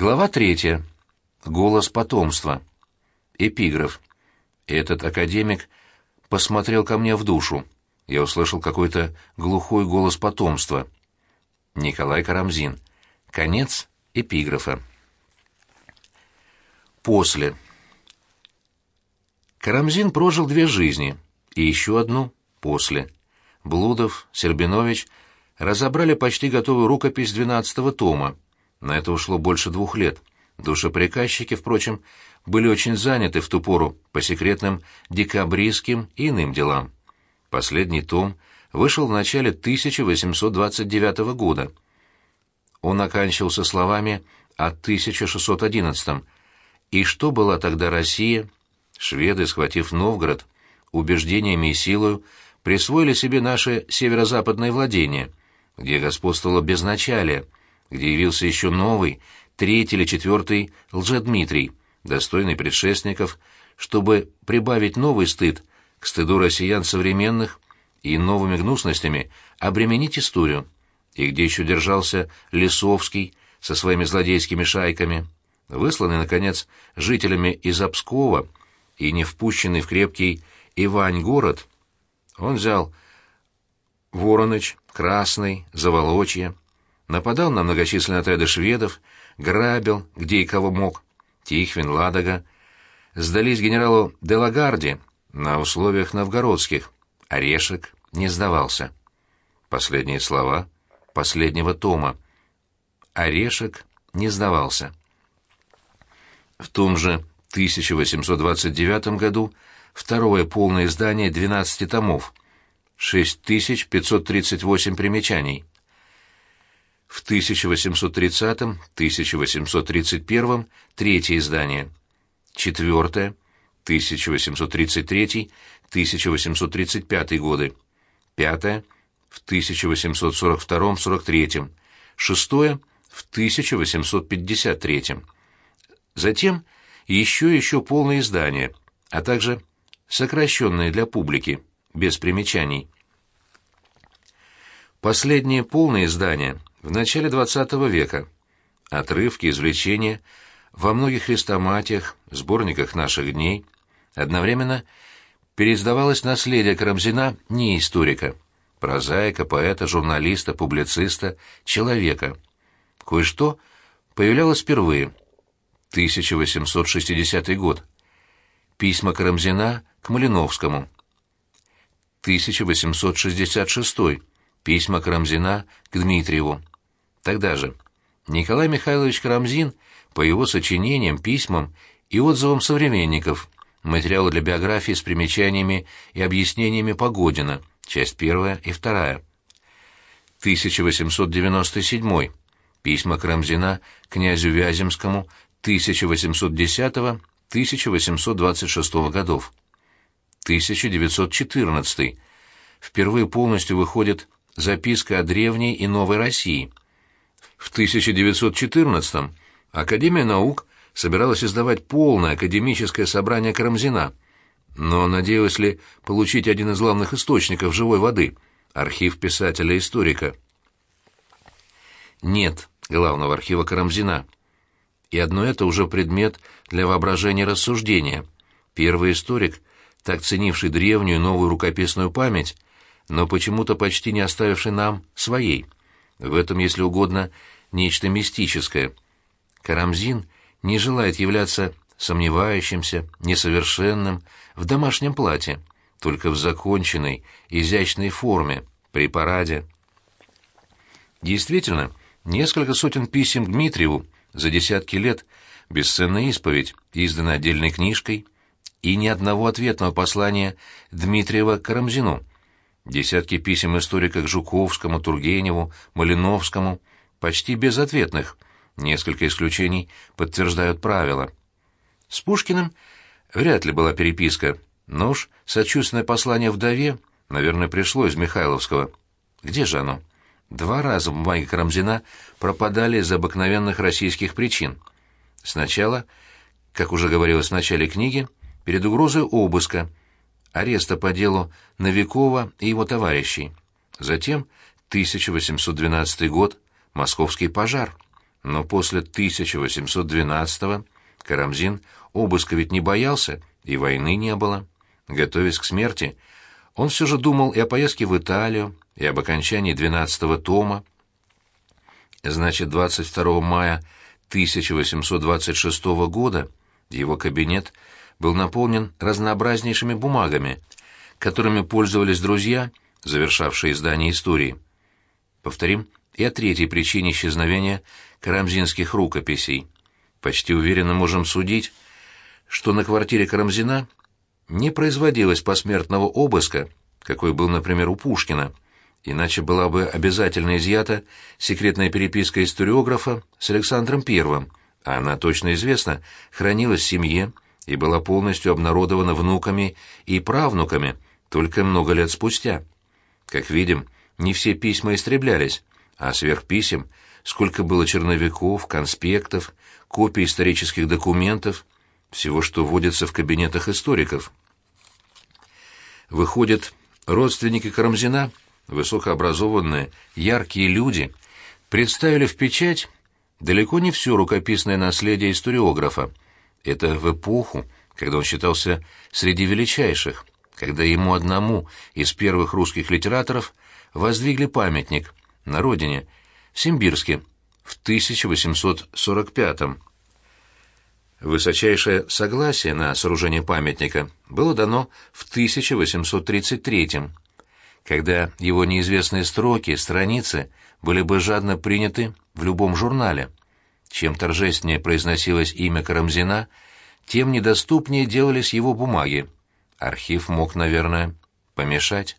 Глава третья. Голос потомства. Эпиграф. Этот академик посмотрел ко мне в душу. Я услышал какой-то глухой голос потомства. Николай Карамзин. Конец эпиграфа. После. Карамзин прожил две жизни, и еще одну после. Блудов, Сербинович разобрали почти готовую рукопись двенадцатого тома. На это ушло больше двух лет. Душеприказчики, впрочем, были очень заняты в ту пору по секретным декабристским и иным делам. Последний том вышел в начале 1829 года. Он оканчивался словами о 1611 И что была тогда Россия? Шведы, схватив Новгород, убеждениями и силою, присвоили себе наши северо-западные владения, где господствовало безначалие, где явился еще новый, третий или четвертый Лжедмитрий, достойный предшественников, чтобы прибавить новый стыд к стыду россиян современных и новыми гнусностями обременить историю, и где еще держался Лисовский со своими злодейскими шайками, высланный, наконец, жителями из Обскова и не впущенный в крепкий Ивань-город, он взял Вороныч, Красный, Заволочье, нападал на многочисленные отряды шведов, грабил, где и кого мог, Тихвин, Ладога, сдались генералу Делагарди на условиях новгородских, Орешек не сдавался. Последние слова последнего тома. Орешек не сдавался. В том же 1829 году второе полное издание 12 томов, 6538 примечаний. В 1830-1831 третье издание. Четвертое, 1833-1835 годы. Пятое, в 1842-43. Шестое, в 1853. Затем еще и еще полное издание, а также сокращенные для публики, без примечаний. Последнее полное издание в начале XX века. Отрывки, извлечения во многих хрестоматиях, сборниках наших дней. Одновременно переиздавалось наследие Карамзина не историка, прозаика, поэта, журналиста, публициста, человека. Кое-что появлялось впервые. 1860 год. Письма Карамзина к Малиновскому. 1866. Письма Карамзина к Дмитриеву. Тогда же. Николай Михайлович Карамзин по его сочинениям, письмам и отзывам современников. Материалы для биографии с примечаниями и объяснениями Погодина. Часть первая и вторая. 1897. Письма Карамзина князю Вяземскому 1810-1826 годов. 1914. Впервые полностью выходит записка о древней и новой России. В 1914 Академия наук собиралась издавать полное академическое собрание Карамзина, но надеялась ли получить один из главных источников живой воды – архив писателя-историка? Нет главного архива Карамзина. И одно это уже предмет для воображения рассуждения. Первый историк, так ценивший древнюю новую рукописную память, но почему-то почти не оставивший нам своей. В этом, если угодно, нечто мистическое. Карамзин не желает являться сомневающимся, несовершенным, в домашнем платье, только в законченной, изящной форме, при параде. Действительно, несколько сотен писем Дмитриеву за десятки лет, бесценная исповедь, изданная отдельной книжкой, и ни одного ответного послания Дмитриева Карамзину. Десятки писем историка к Жуковскому, Тургеневу, Малиновскому, почти безответных. Несколько исключений подтверждают правила. С Пушкиным вряд ли была переписка, но уж сочувственное послание вдове, наверное, пришло из Михайловского. Где же оно? Два раза бумаги Карамзина пропадали из обыкновенных российских причин. Сначала, как уже говорилось в начале книги, перед угрозой обыска, ареста по делу Новикова и его товарищей. Затем 1812 год, московский пожар. но после 1812-го Карамзин обыска ведь не боялся, и войны не было. Готовясь к смерти, он все же думал и о поездке в Италию, и об окончании 12-го тома. Значит, 22 мая 1826 года его кабинет был наполнен разнообразнейшими бумагами, которыми пользовались друзья, завершавшие издание истории. Повторим и о третьей причине исчезновения карамзинских рукописей. Почти уверенно можем судить, что на квартире Карамзина не производилось посмертного обыска, какой был, например, у Пушкина, иначе была бы обязательно изъята секретная переписка историографа с Александром I, а она, точно известно, хранилась в семье и была полностью обнародована внуками и правнуками только много лет спустя. Как видим, не все письма истреблялись, а сверх писем сколько было черновиков, конспектов, копий исторических документов, всего, что вводится в кабинетах историков. Выходит, родственники Карамзина, высокообразованные, яркие люди, представили в печать далеко не все рукописное наследие историографа. Это в эпоху, когда он считался среди величайших, когда ему одному из первых русских литераторов воздвигли памятник на родине, в Симбирске, в 1845 -м. Высочайшее согласие на сооружение памятника было дано в 1833 когда его неизвестные строки, страницы были бы жадно приняты в любом журнале. Чем торжественнее произносилось имя Карамзина, тем недоступнее делались его бумаги. Архив мог, наверное, помешать.